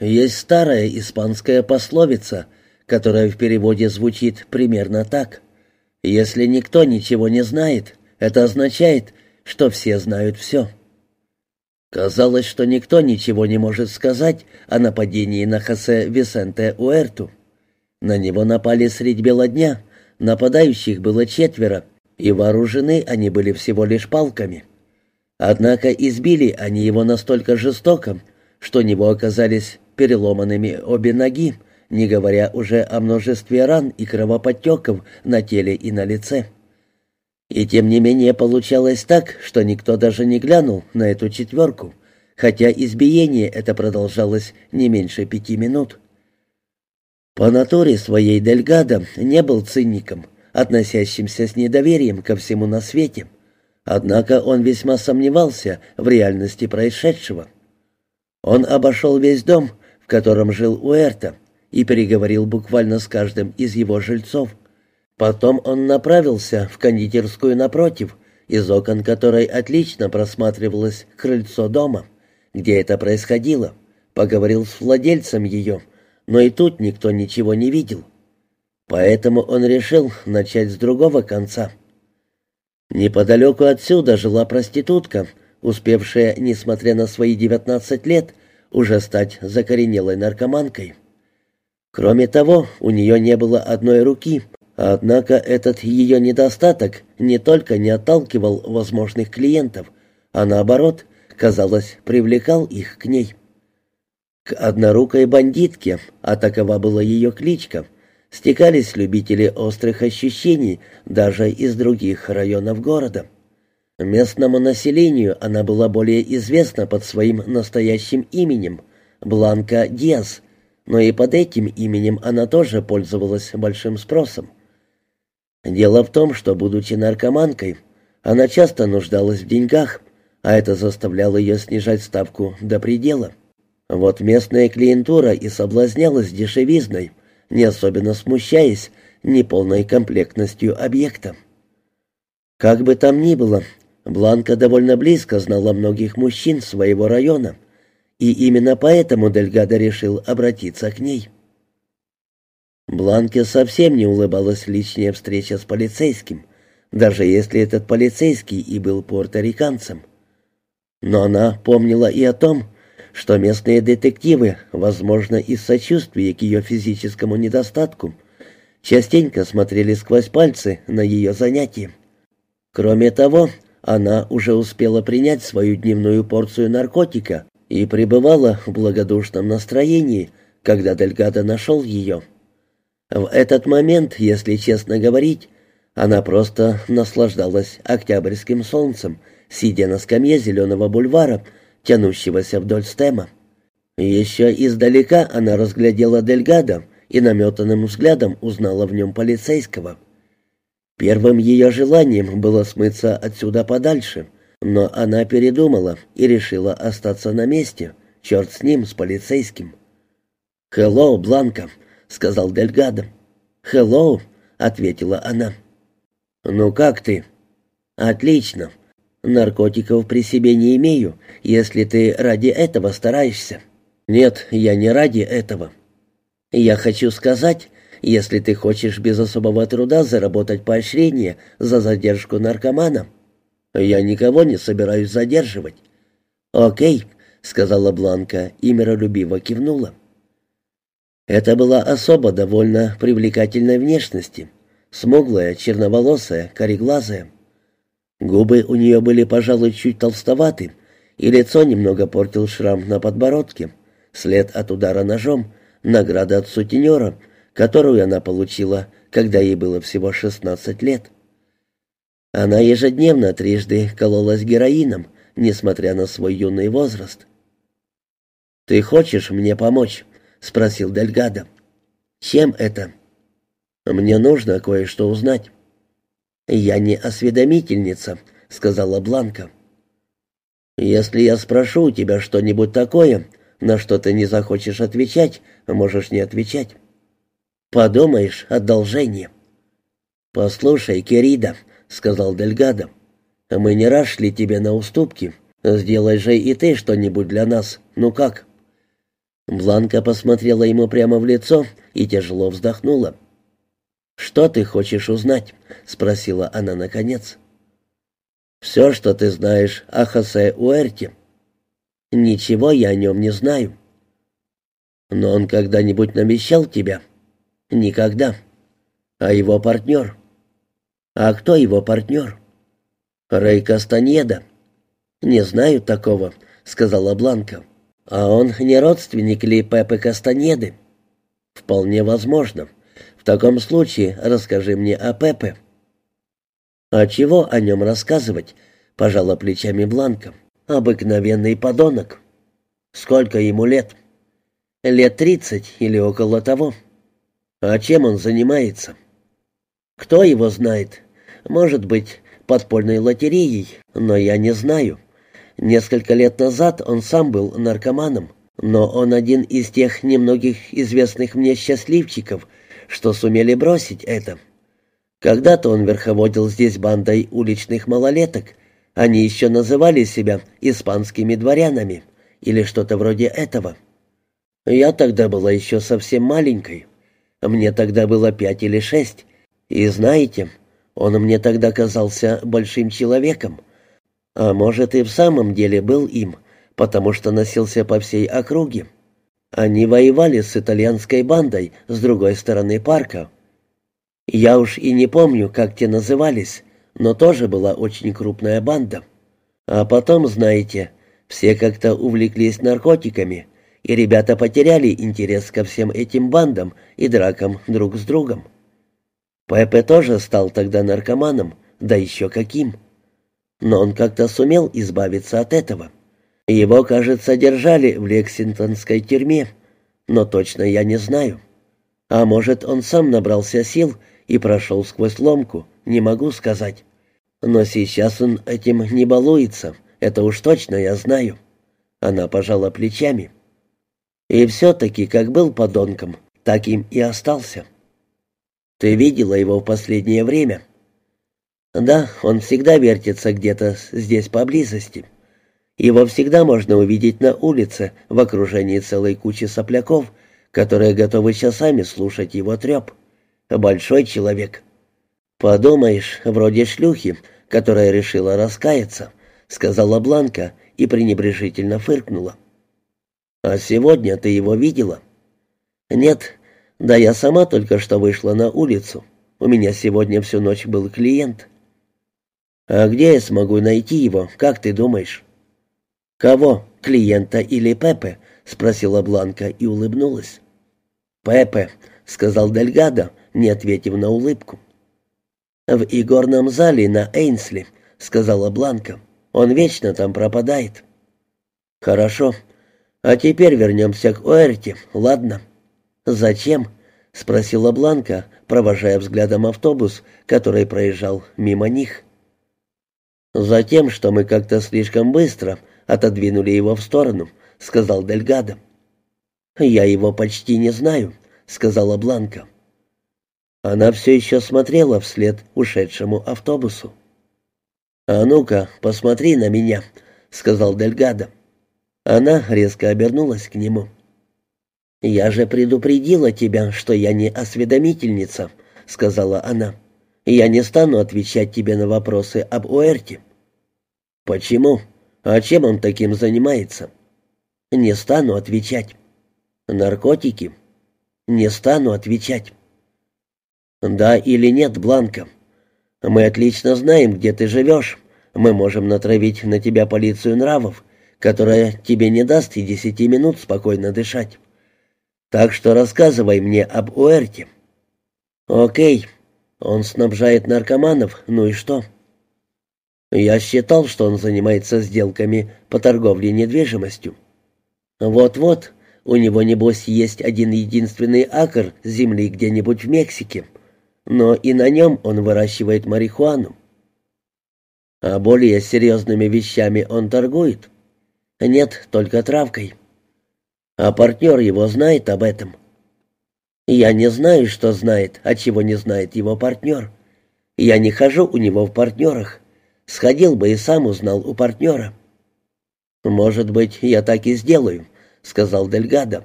Есть старая испанская пословица, которая в переводе звучит примерно так. «Если никто ничего не знает, это означает, что все знают все». Казалось, что никто ничего не может сказать о нападении на Хосе Висенте Уэрту. На него напали средь бела дня, нападающих было четверо, и вооружены они были всего лишь палками. Однако избили они его настолько жестоко, что у него оказались переломанными обе ноги, не говоря уже о множестве ран и кровоподтеков на теле и на лице. И тем не менее получалось так, что никто даже не глянул на эту четверку, хотя избиение это продолжалось не меньше пяти минут. По натуре своей Дельгадо не был циником, относящимся с недоверием ко всему на свете, однако он весьма сомневался в реальности происшедшего. Он обошел весь дом, котором жил Уэрта, и переговорил буквально с каждым из его жильцов — Потом он направился в кондитерскую напротив, из окон которой отлично просматривалось крыльцо дома, где это происходило. Поговорил с владельцем ее, но и тут никто ничего не видел. Поэтому он решил начать с другого конца. Неподалеку отсюда жила проститутка, успевшая, несмотря на свои девятнадцать лет, уже стать закоренелой наркоманкой. Кроме того, у нее не было одной руки, Однако этот ее недостаток не только не отталкивал возможных клиентов, а наоборот, казалось, привлекал их к ней. К однорукой бандитке, а такова была ее кличка, стекались любители острых ощущений даже из других районов города. Местному населению она была более известна под своим настоящим именем – Бланка Диас, но и под этим именем она тоже пользовалась большим спросом. Дело в том, что, будучи наркоманкой, она часто нуждалась в деньгах, а это заставляло ее снижать ставку до предела. Вот местная клиентура и соблазнялась дешевизной, не особенно смущаясь неполной комплектностью объекта. Как бы там ни было, Бланка довольно близко знала многих мужчин своего района, и именно поэтому Дельгадо решил обратиться к ней. Бланке совсем не улыбалась лишняя встреча с полицейским, даже если этот полицейский и был порториканцем. Но она помнила и о том, что местные детективы, возможно, из сочувствия к ее физическому недостатку, частенько смотрели сквозь пальцы на ее занятия. Кроме того, она уже успела принять свою дневную порцию наркотика и пребывала в благодушном настроении, когда Дельгадо нашел ее. В этот момент, если честно говорить, она просто наслаждалась октябрьским солнцем, сидя на скамье зеленого бульвара, тянущегося вдоль стема. Еще издалека она разглядела Дельгадо и наметанным взглядом узнала в нем полицейского. Первым ее желанием было смыться отсюда подальше, но она передумала и решила остаться на месте, черт с ним, с полицейским. «Хелло, Бланка», — сказал Дельгадо. «Хеллоу», — ответила она. «Ну как ты?» «Отлично. Наркотиков при себе не имею, если ты ради этого стараешься». «Нет, я не ради этого. Я хочу сказать, если ты хочешь без особого труда заработать поощрение за задержку наркомана, я никого не собираюсь задерживать». «Окей», — сказала Бланка и миролюбиво кивнула. Это была особо довольно привлекательной внешности, смуглая, черноволосая, кореглазая. Губы у нее были, пожалуй, чуть толстоваты, и лицо немного портил шрам на подбородке, след от удара ножом, награда от сутенера, которую она получила, когда ей было всего 16 лет. Она ежедневно трижды кололась героином, несмотря на свой юный возраст. «Ты хочешь мне помочь?» — спросил Дельгадо. «Чем это?» «Мне нужно кое-что узнать». «Я не осведомительница», — сказала Бланка. «Если я спрошу у тебя что-нибудь такое, на что ты не захочешь отвечать, можешь не отвечать. Подумаешь, одолжение». «Послушай, Керида», — сказал Дельгадо, — «мы не раз шли тебе на уступки. Сделай же и ты что-нибудь для нас. Ну как?» Бланка посмотрела ему прямо в лицо и тяжело вздохнула. «Что ты хочешь узнать?» — спросила она наконец. «Все, что ты знаешь о Хосе Уэрте». «Ничего я о нем не знаю». «Но он когда-нибудь навещал тебя?» «Никогда». «А его партнер?» «А кто его партнер?» «Рэй Кастаньеда». «Не знаю такого», — сказала Бланка. «А он не родственник ли Пепы Кастаньеды?» «Вполне возможно. В таком случае расскажи мне о Пепе». «А чего о нем рассказывать?» — пожала плечами Бланка. «Обыкновенный подонок». «Сколько ему лет?» «Лет тридцать или около того». «А чем он занимается?» «Кто его знает? Может быть, подпольной лотереей, но я не знаю». Несколько лет назад он сам был наркоманом, но он один из тех немногих известных мне счастливчиков, что сумели бросить это. Когда-то он верховодил здесь бандой уличных малолеток. Они еще называли себя испанскими дворянами или что-то вроде этого. Я тогда была еще совсем маленькой. Мне тогда было пять или шесть. И знаете, он мне тогда казался большим человеком. А может, и в самом деле был им, потому что носился по всей округе. Они воевали с итальянской бандой с другой стороны парка. Я уж и не помню, как те назывались, но тоже была очень крупная банда. А потом, знаете, все как-то увлеклись наркотиками, и ребята потеряли интерес ко всем этим бандам и дракам друг с другом. Пепе тоже стал тогда наркоманом, да еще каким но он как-то сумел избавиться от этого. Его, кажется, держали в Лексингтонской тюрьме, но точно я не знаю. А может, он сам набрался сил и прошел сквозь ломку, не могу сказать. Но сейчас он этим не балуется, это уж точно я знаю. Она пожала плечами. И все-таки, как был подонком, так им и остался. Ты видела его в последнее время? Да, он всегда вертится где-то здесь поблизости. Его всегда можно увидеть на улице в окружении целой кучи сопляков, которые готовы часами слушать его треп. Большой человек. «Подумаешь, вроде шлюхи, которая решила раскаяться», — сказала Бланка и пренебрежительно фыркнула. «А сегодня ты его видела?» «Нет, да я сама только что вышла на улицу. У меня сегодня всю ночь был клиент». «А где я смогу найти его, как ты думаешь?» «Кого, клиента или Пепе?» — спросила Бланка и улыбнулась. «Пепе», — сказал Дельгадо, не ответив на улыбку. «В игорном зале на Эйнсли», — сказала Бланка. «Он вечно там пропадает». «Хорошо. А теперь вернемся к Уэрте, ладно?» «Зачем?» — спросила Бланка, провожая взглядом автобус, который проезжал мимо них. «Затем, что мы как-то слишком быстро отодвинули его в сторону», — сказал Дельгадо. «Я его почти не знаю», — сказала Бланка. Она все еще смотрела вслед ушедшему автобусу. «А ну-ка, посмотри на меня», — сказал Дельгадо. Она резко обернулась к нему. «Я же предупредила тебя, что я не осведомительница», — сказала она. Я не стану отвечать тебе на вопросы об Уэрте». «Почему? А чем он таким занимается?» «Не стану отвечать». «Наркотики?» «Не стану отвечать». «Да или нет, Бланка? Мы отлично знаем, где ты живешь. Мы можем натравить на тебя полицию нравов, которая тебе не даст и десяти минут спокойно дышать. Так что рассказывай мне об Уэрте». «Окей, он снабжает наркоманов, ну и что? Я считал, что он занимается сделками по торговле недвижимостью. Вот-вот, у него, небось, есть один единственный акр земли где-нибудь в Мексике, но и на нем он выращивает марихуану. А более серьезными вещами он торгует? «Нет, только травкой». «А партнер его знает об этом?» «Я не знаю, что знает, а чего не знает его партнер. Я не хожу у него в партнерах. Сходил бы и сам узнал у партнера». «Может быть, я так и сделаю», — сказал Дельгадо.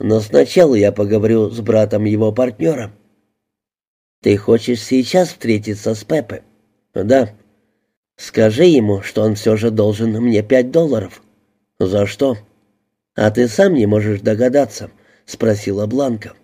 «Но сначала я поговорю с братом его партнера». «Ты хочешь сейчас встретиться с Пепе?» «Да». «Скажи ему, что он все же должен мне пять долларов». «За что?» «А ты сам не можешь догадаться», — спросила Бланка.